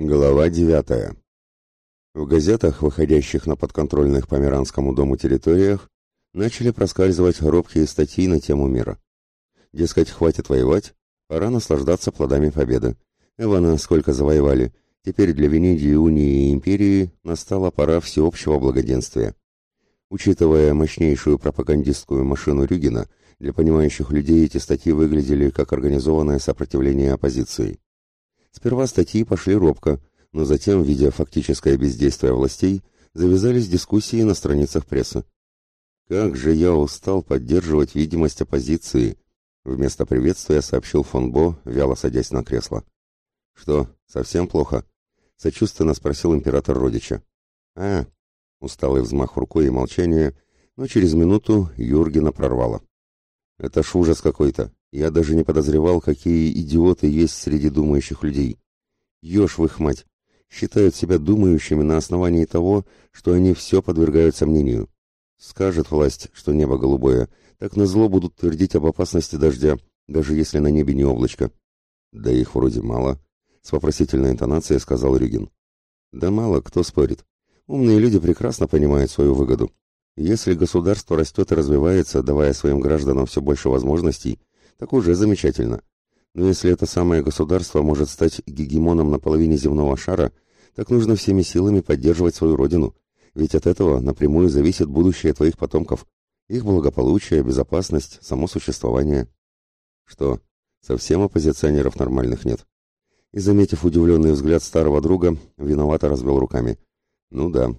Глава девятая. В газетах, выходящих на подконтрольных Померанскому дому территориях, начали проскальзывать робкие статьи на тему мира. Дескать, хватит воевать, пора наслаждаться плодами победы. Эвана сколько завоевали, теперь для Венедии, Унии и Империи настала пора всеобщего благоденствия. Учитывая мощнейшую пропагандистскую машину Рюгина, для понимающих людей эти статьи выглядели как организованное сопротивление оппозиции. Сперва статьи пошли робко, но затем, видя фактическое бездействие властей, завязались дискуссии на страницах прессы. «Как же я устал поддерживать видимость оппозиции!» Вместо приветствия сообщил фон Бо, вяло садясь на кресло. «Что, совсем плохо?» — сочувственно спросил император родича. «А, усталый взмах рукой и молчание, но через минуту Юргена прорвало. «Это ж ужас какой-то. Я даже не подозревал, какие идиоты есть среди думающих людей. Ешь в их мать. Считают себя думающими на основании того, что они все подвергают сомнению. Скажет власть, что небо голубое, так назло будут твердить об опасности дождя, даже если на небе не облачко. Да их вроде мало, с вопросительной интонацией сказал Рюгин. Да мало, кто спорит. Умные люди прекрасно понимают свою выгоду. Если государство растет и развивается, давая своим гражданам все больше возможностей, так уже замечательно. Но если это самое государство может стать гегемоном на половине земного шара, так нужно всеми силами поддерживать свою родину, ведь от этого напрямую зависит будущее твоих потомков, их благополучие, безопасность, само существование. Что, совсем оппозиционеров нормальных нет? И, заметив удивленный взгляд старого друга, виновато развел руками. Ну да,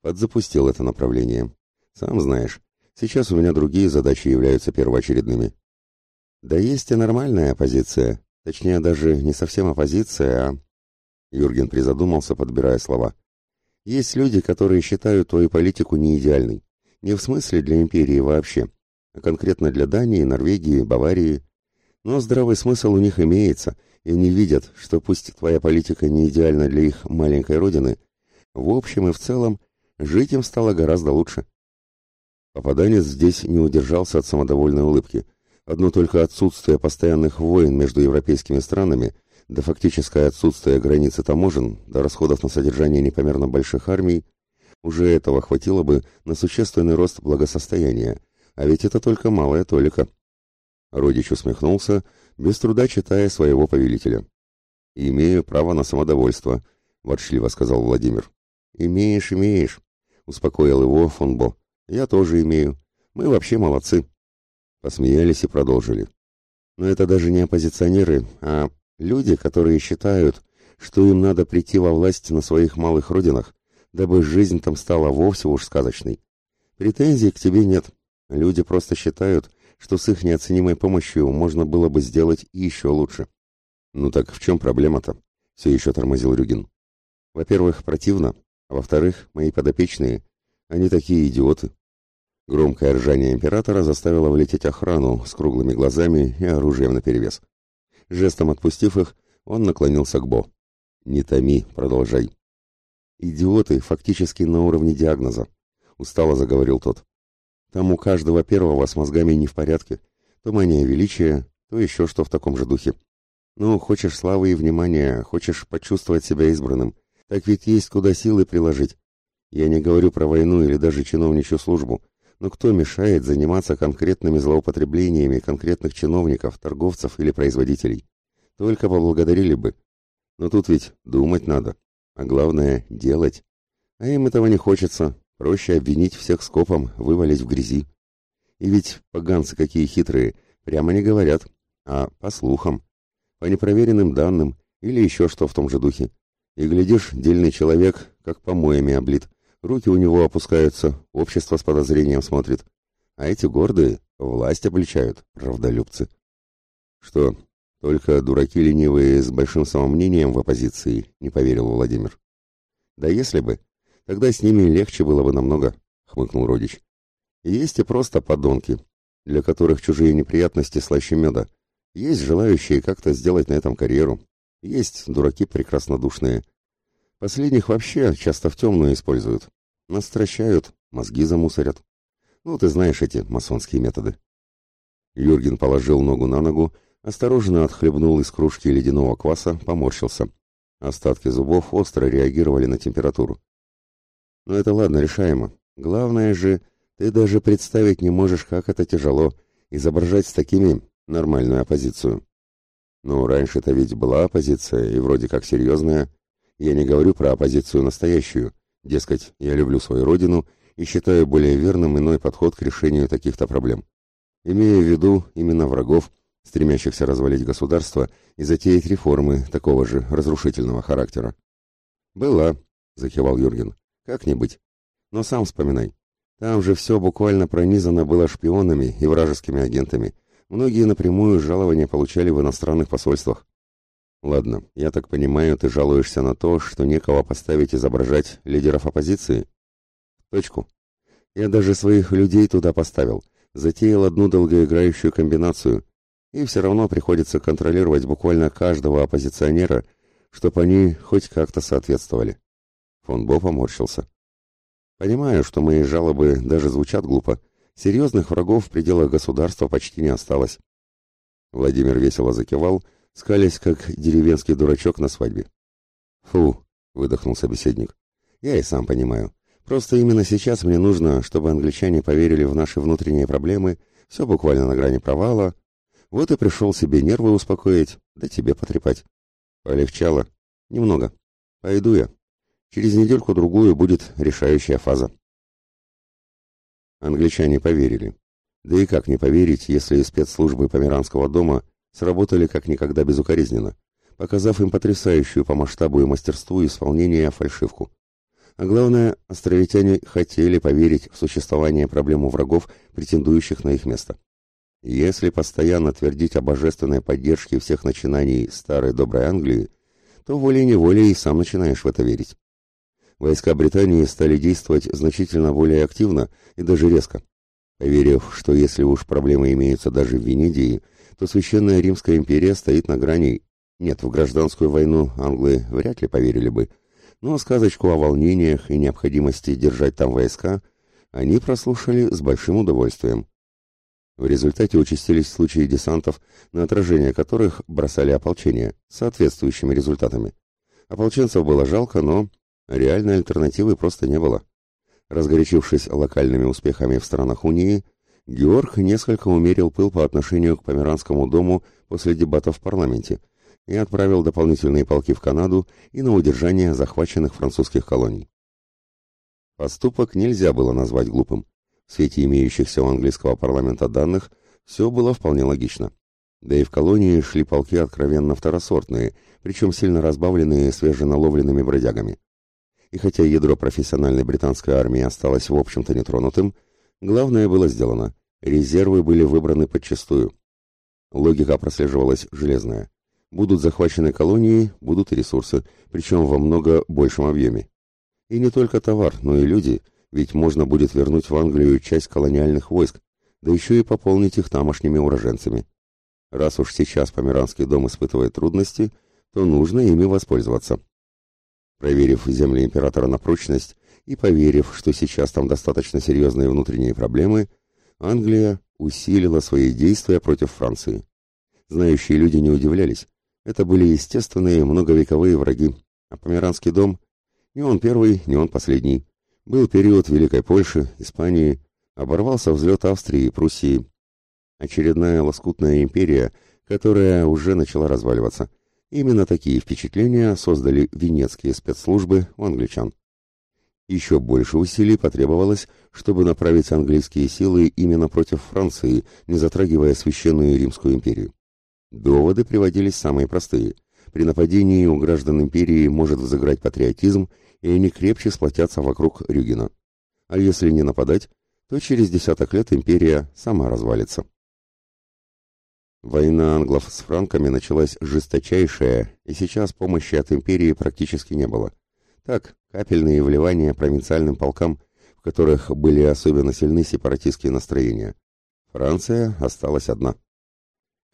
подзапустил это направление. Сам знаешь, сейчас у меня другие задачи являются первоочередными. Да есть и нормальная оппозиция. Точнее, даже не совсем оппозиция, а... Юрген призадумался, подбирая слова. Есть люди, которые считают твою политику не идеальной. Не в смысле для империи вообще, а конкретно для Дании, Норвегии, Баварии. Но здравый смысл у них имеется, и они видят, что пусть твоя политика не идеальна для их маленькой родины, в общем и в целом жить им стало гораздо лучше. Попаданец здесь не удержался от самодовольной улыбки. Одно только отсутствие постоянных войн между европейскими странами, да фактическое отсутствие границы таможен, да расходов на содержание непомерно больших армий, уже этого хватило бы на существенный рост благосостояния, а ведь это только малая толика. Родич усмехнулся, без труда читая своего повелителя. «Имею право на самодовольство», — ворчливо сказал Владимир. «Имеешь, имеешь», — успокоил его фон Бо. «Я тоже имею. Мы вообще молодцы». Посмеялись и продолжили. Но это даже не оппозиционеры, а люди, которые считают, что им надо прийти во власть на своих малых родинах, дабы жизнь там стала вовсе уж сказочной. Претензий к тебе нет. Люди просто считают, что с их неоценимой помощью можно было бы сделать еще лучше. Ну так в чем проблема-то? Все еще тормозил Рюгин. Во-первых, противно, а во-вторых, мои подопечные, они такие идиоты. Громкое ржание императора заставило влететь охрану с круглыми глазами и оружием наперевес. Жестом отпустив их, он наклонился к Бо. «Не томи, продолжай». «Идиоты фактически на уровне диагноза», — устало заговорил тот. «Там у каждого первого с мозгами не в порядке. То мания величия, то еще что в таком же духе. Ну, хочешь славы и внимания, хочешь почувствовать себя избранным, так ведь есть куда силы приложить. Я не говорю про войну или даже чиновничью службу, но кто мешает заниматься конкретными злоупотреблениями конкретных чиновников, торговцев или производителей? Только поблагодарили бы. Но тут ведь думать надо, а главное – делать. А им этого не хочется, проще обвинить всех скопом, вывалить в грязи. И ведь поганцы какие хитрые, прямо не говорят, а по слухам, по непроверенным данным или еще что в том же духе. И глядишь, дельный человек, как помоями облит, Руки у него опускаются, общество с подозрением смотрит. А эти гордые власть обличают, правдолюбцы. Что, только дураки ленивые с большим самомнением в оппозиции, не поверил Владимир. Да если бы, тогда с ними легче было бы намного, хмыкнул родич. Есть и просто подонки, для которых чужие неприятности слаще меда. Есть желающие как-то сделать на этом карьеру. Есть дураки прекраснодушные. Последних вообще часто в темную используют. Настращают, мозги замусорят. Ну, ты знаешь эти масонские методы. Юрген положил ногу на ногу, осторожно отхлебнул из кружки ледяного кваса, поморщился. Остатки зубов остро реагировали на температуру. Но это ладно, решаемо. Главное же, ты даже представить не можешь, как это тяжело, изображать с такими нормальную оппозицию. Ну, раньше-то ведь была оппозиция, и вроде как серьезная. Я не говорю про оппозицию настоящую. Дескать, я люблю свою родину и считаю более верным иной подход к решению таких-то проблем. Имея в виду именно врагов, стремящихся развалить государство и затеять реформы такого же разрушительного характера. «Была», — закивал Юрген, — «как не быть. Но сам вспоминай. Там же все буквально пронизано было шпионами и вражескими агентами. Многие напрямую жалования получали в иностранных посольствах. Ладно, я так понимаю, ты жалуешься на то, что некого поставить изображать лидеров оппозиции? Точку. Я даже своих людей туда поставил, затеял одну долгоиграющую комбинацию, и все равно приходится контролировать буквально каждого оппозиционера, чтобы они хоть как-то соответствовали. Фон Бо поморщился. Понимаю, что мои жалобы даже звучат глупо. Серьезных врагов в пределах государства почти не осталось. Владимир весело закивал, скалясь, как деревенский дурачок на свадьбе. «Фу!» — выдохнул собеседник. «Я и сам понимаю. Просто именно сейчас мне нужно, чтобы англичане поверили в наши внутренние проблемы, все буквально на грани провала, вот и пришел себе нервы успокоить, да тебе потрепать. Полегчало. Немного. Пойду я. Через недельку-другую будет решающая фаза. Англичане поверили. Да и как не поверить, если спецслужбы Померанского дома сработали как никогда безукоризненно, показав им потрясающую по масштабу и мастерству исполнения фальшивку. А главное, островитяне хотели поверить в существование проблем у врагов, претендующих на их место. Если постоянно твердить о божественной поддержке всех начинаний старой доброй Англии, то волей-неволей и сам начинаешь в это верить. Войска Британии стали действовать значительно более активно и даже резко. Поверив, что если уж проблемы имеются даже в Венедии, то Священная Римская империя стоит на грани. Нет, в гражданскую войну англы вряд ли поверили бы, но сказочку о волнениях и необходимости держать там войска они прослушали с большим удовольствием. В результате участились случаи десантов, на отражение которых бросали ополчение, с соответствующими результатами. Ополченцев было жалко, но реальной альтернативы просто не было. Разгорячившись локальными успехами в странах Унии, Георг несколько умерил пыл по отношению к Померанскому дому после дебатов в парламенте и отправил дополнительные полки в Канаду и на удержание захваченных французских колоний. Поступок нельзя было назвать глупым. В свете имеющихся у английского парламента данных все было вполне логично. Да и в колонии шли полки откровенно второсортные, причем сильно разбавленные свеженаловленными бродягами. И хотя ядро профессиональной британской армии осталось в общем-то нетронутым, главное было сделано. Резервы были выбраны подчистую. Логика прослеживалась железная. Будут захвачены колонии, будут и ресурсы, причем во много большем объеме. И не только товар, но и люди – ведь можно будет вернуть в Англию часть колониальных войск, да еще и пополнить их тамошними уроженцами. Раз уж сейчас Померанский дом испытывает трудности, то нужно ими воспользоваться. Проверив земли императора на прочность и поверив, что сейчас там достаточно серьезные внутренние проблемы, Англия усилила свои действия против Франции. Знающие люди не удивлялись. Это были естественные многовековые враги, а Померанский дом не он первый, не он последний. Был период Великой Польши, Испании, оборвался взлет Австрии и Пруссии. Очередная лоскутная империя, которая уже начала разваливаться. Именно такие впечатления создали венецкие спецслужбы у англичан. Еще больше усилий потребовалось, чтобы направить английские силы именно против Франции, не затрагивая священную Римскую империю. Доводы приводились самые простые. При нападении у граждан империи может взыграть патриотизм и они крепче сплотятся вокруг Рюгина. А если не нападать, то через десяток лет империя сама развалится. Война англов с франками началась жесточайшая, и сейчас помощи от империи практически не было. Так, капельные вливания провинциальным полкам, в которых были особенно сильны сепаратистские настроения. Франция осталась одна.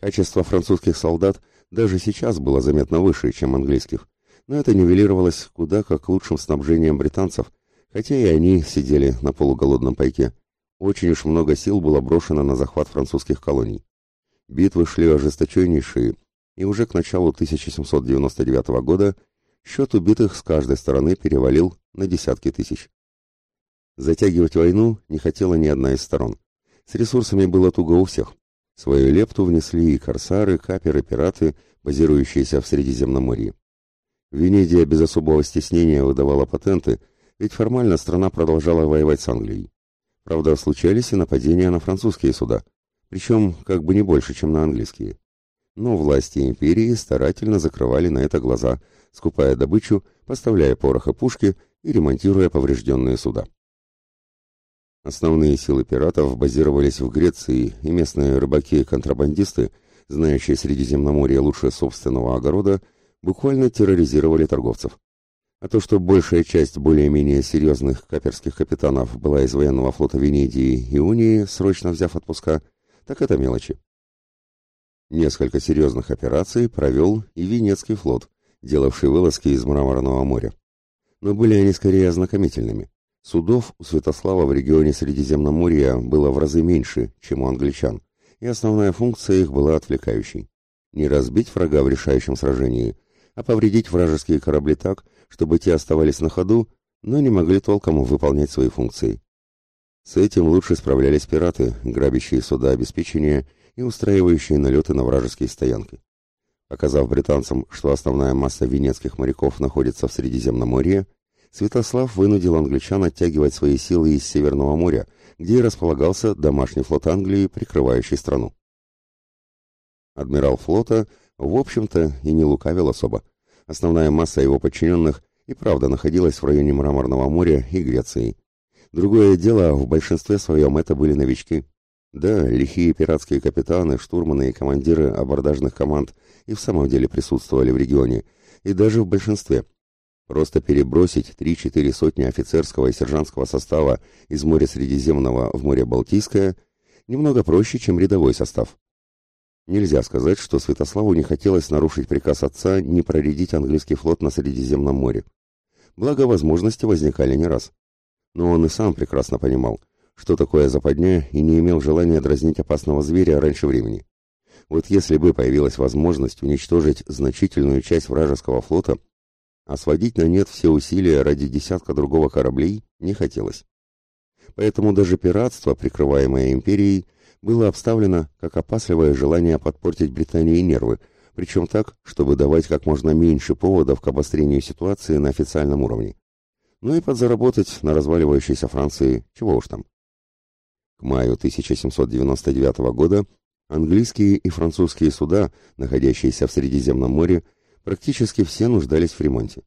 Качество французских солдат даже сейчас было заметно выше, чем английских, но это нивелировалось куда как лучшим снабжением британцев, хотя и они сидели на полуголодном пайке. Очень уж много сил было брошено на захват французских колоний. Битвы шли ожесточеннейшие, и уже к началу 1799 года счет убитых с каждой стороны перевалил на десятки тысяч. Затягивать войну не хотела ни одна из сторон. С ресурсами было туго у всех. Свою лепту внесли и корсары, каперы, пираты, базирующиеся в Средиземноморье. Венедия без особого стеснения выдавала патенты, ведь формально страна продолжала воевать с Англией. Правда, случались и нападения на французские суда, причем как бы не больше, чем на английские. Но власти империи старательно закрывали на это глаза, скупая добычу, поставляя порох и пушки и ремонтируя поврежденные суда. Основные силы пиратов базировались в Греции, и местные рыбаки-контрабандисты, знающие Средиземноморье лучше собственного огорода, буквально терроризировали торговцев. А то, что большая часть более-менее серьезных каперских капитанов была из военного флота Венедии и Унии, срочно взяв отпуска, так это мелочи. Несколько серьезных операций провел и Венецкий флот, делавший вылазки из Мраморного моря. Но были они скорее ознакомительными. Судов у Святослава в регионе Средиземноморья было в разы меньше, чем у англичан, и основная функция их была отвлекающей. Не разбить врага в решающем сражении, а повредить вражеские корабли так, чтобы те оставались на ходу, но не могли толком выполнять свои функции. С этим лучше справлялись пираты, грабящие суда обеспечения и устраивающие налеты на вражеские стоянки. Показав британцам, что основная масса венецких моряков находится в Средиземноморье, Святослав вынудил англичан оттягивать свои силы из Северного моря, где и располагался домашний флот Англии, прикрывающий страну. Адмирал флота, в общем-то, и не лукавил особо. Основная масса его подчиненных и правда находилась в районе Мраморного моря и Греции. Другое дело, в большинстве своем это были новички. Да, лихие пиратские капитаны, штурманы и командиры абордажных команд и в самом деле присутствовали в регионе, и даже в большинстве. Просто перебросить три-четыре сотни офицерского и сержантского состава из моря Средиземного в море Балтийское немного проще, чем рядовой состав. Нельзя сказать, что Святославу не хотелось нарушить приказ отца не проредить английский флот на Средиземном море. Благо, возможности возникали не раз. Но он и сам прекрасно понимал, что такое западня, и не имел желания дразнить опасного зверя раньше времени. Вот если бы появилась возможность уничтожить значительную часть вражеского флота, а сводить на нет все усилия ради десятка другого кораблей не хотелось. Поэтому даже пиратство, прикрываемое империей, было обставлено как опасливое желание подпортить Британии нервы, причем так, чтобы давать как можно меньше поводов к обострению ситуации на официальном уровне. Ну и подзаработать на разваливающейся Франции, чего уж там. К маю 1799 года английские и французские суда, находящиеся в Средиземном море, практически все нуждались в ремонте.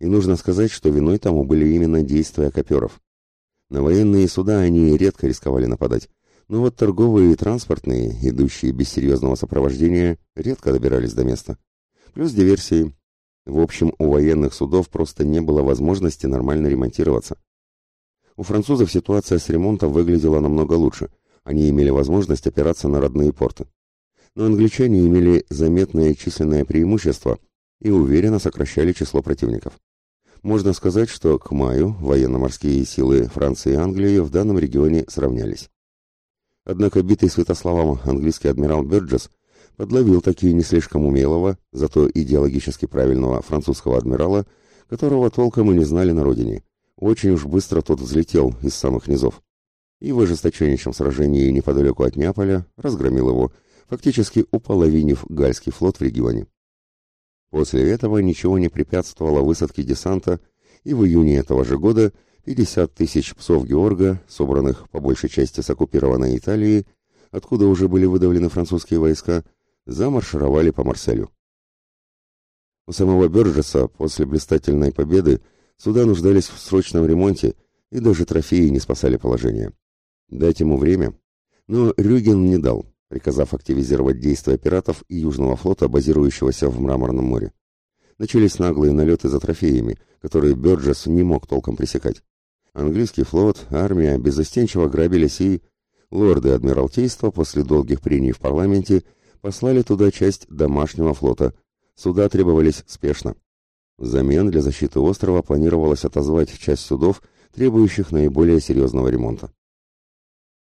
И нужно сказать, что виной тому были именно действия коперов. На военные суда они редко рисковали нападать, но вот торговые и транспортные, идущие без серьезного сопровождения, редко добирались до места. Плюс диверсии. В общем, у военных судов просто не было возможности нормально ремонтироваться. У французов ситуация с ремонтом выглядела намного лучше. Они имели возможность опираться на родные порты. Но англичане имели заметное численное преимущество и уверенно сокращали число противников. Можно сказать, что к маю военно-морские силы Франции и Англии в данном регионе сравнялись. Однако битый Святославом английский адмирал Бёрджес подловил такие не слишком умелого, зато идеологически правильного французского адмирала, которого толком и не знали на родине. Очень уж быстро тот взлетел из самых низов. И в ожесточеннейшем сражении неподалеку от Неаполя разгромил его, фактически уполовинив гальский флот в регионе. После этого ничего не препятствовало высадке десанта, и в июне этого же года 50 тысяч псов Георга, собранных по большей части с оккупированной Италии, откуда уже были выдавлены французские войска, замаршировали по Марселю. У самого Бержеса после блистательной победы суда нуждались в срочном ремонте, и даже трофеи не спасали положение. Дать ему время, но Рюген не дал, приказав активизировать действия пиратов и Южного флота, базирующегося в Мраморном море. Начались наглые налеты за трофеями, которые Бёрджес не мог толком пресекать. Английский флот, армия безостенчиво грабились и... Лорды Адмиралтейства после долгих прений в парламенте послали туда часть домашнего флота. Суда требовались спешно. Взамен для защиты острова планировалось отозвать часть судов, требующих наиболее серьезного ремонта.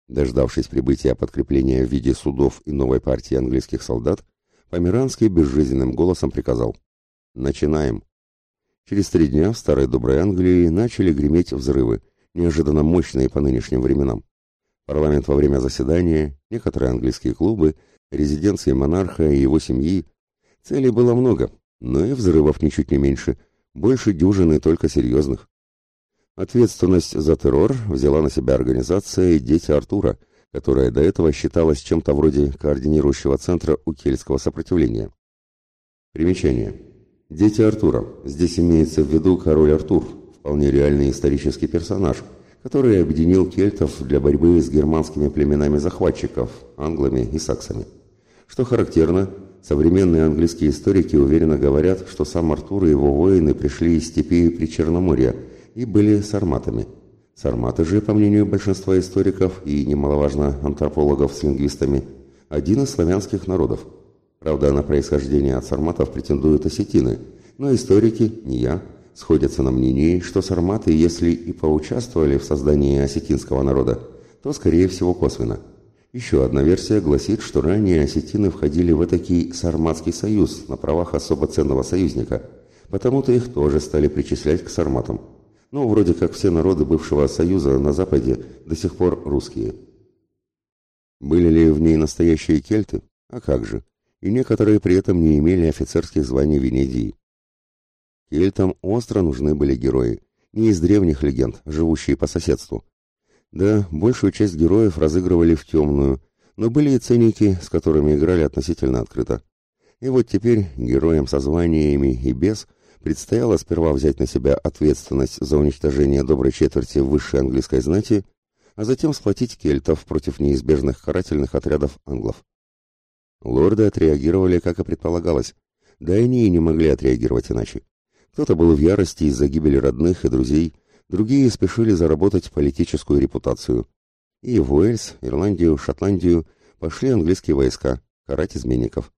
Дождавшись прибытия подкрепления в виде судов и новой партии английских солдат, Померанский безжизненным голосом приказал «Начинаем». Через три дня в старой доброй Англии начали греметь взрывы, неожиданно мощные по нынешним временам. Парламент во время заседания, некоторые английские клубы, резиденции монарха и его семьи. Целей было много, но и взрывов ничуть не меньше, больше дюжины только серьезных. Ответственность за террор взяла на себя организация «Дети Артура», которая до этого считалась чем-то вроде координирующего центра у кельтского сопротивления. Примечание. «Дети Артура». Здесь имеется в виду король Артур, вполне реальный исторический персонаж, который объединил кельтов для борьбы с германскими племенами захватчиков, англами и саксами. Что характерно, современные английские историки уверенно говорят, что сам Артур и его воины пришли из степи при Черноморье и были сарматами – Сарматы же, по мнению большинства историков и, немаловажно, антропологов с лингвистами, один из славянских народов. Правда, на происхождение от сарматов претендуют осетины, но историки, не я, сходятся на мнении, что сарматы, если и поучаствовали в создании осетинского народа, то, скорее всего, косвенно. Еще одна версия гласит, что ранее осетины входили в этакий сарматский союз на правах особо ценного союзника, потому-то их тоже стали причислять к сарматам. Ну, вроде как все народы бывшего Союза на Западе до сих пор русские. Были ли в ней настоящие кельты? А как же? И некоторые при этом не имели офицерских званий Венедии. Кельтам остро нужны были герои, не из древних легенд, живущие по соседству. Да, большую часть героев разыгрывали в темную, но были и ценники, с которыми играли относительно открыто. И вот теперь героям со званиями и без предстояло сперва взять на себя ответственность за уничтожение доброй четверти высшей английской знати, а затем сплотить кельтов против неизбежных карательных отрядов англов. Лорды отреагировали, как и предполагалось, да и они и не могли отреагировать иначе. Кто-то был в ярости из-за гибели родных и друзей, другие спешили заработать политическую репутацию. И в Уэльс, Ирландию, Шотландию пошли английские войска карать изменников.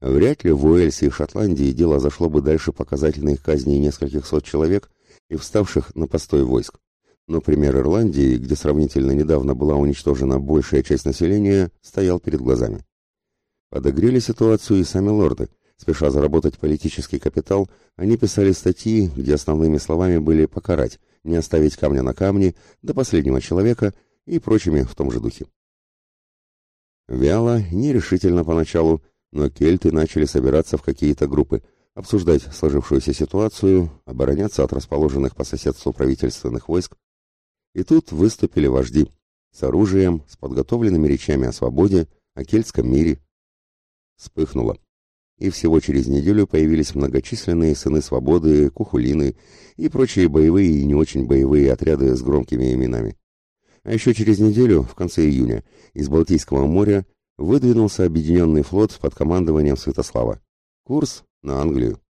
Вряд ли в Уэльсе и Шотландии дело зашло бы дальше показательных казней нескольких сот человек и вставших на постой войск. Но пример Ирландии, где сравнительно недавно была уничтожена большая часть населения, стоял перед глазами. Подогрели ситуацию и сами лорды. Спеша заработать политический капитал, они писали статьи, где основными словами были «покарать», «не оставить камня на камне», «до последнего человека» и прочими в том же духе. Вяло, нерешительно поначалу, но кельты начали собираться в какие-то группы, обсуждать сложившуюся ситуацию, обороняться от расположенных по соседству правительственных войск. И тут выступили вожди с оружием, с подготовленными речами о свободе, о кельтском мире. Вспыхнуло. И всего через неделю появились многочисленные сыны свободы, кухулины и прочие боевые и не очень боевые отряды с громкими именами. А еще через неделю, в конце июня, из Балтийского моря выдвинулся объединенный флот под командованием Святослава. Курс на Англию.